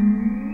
Música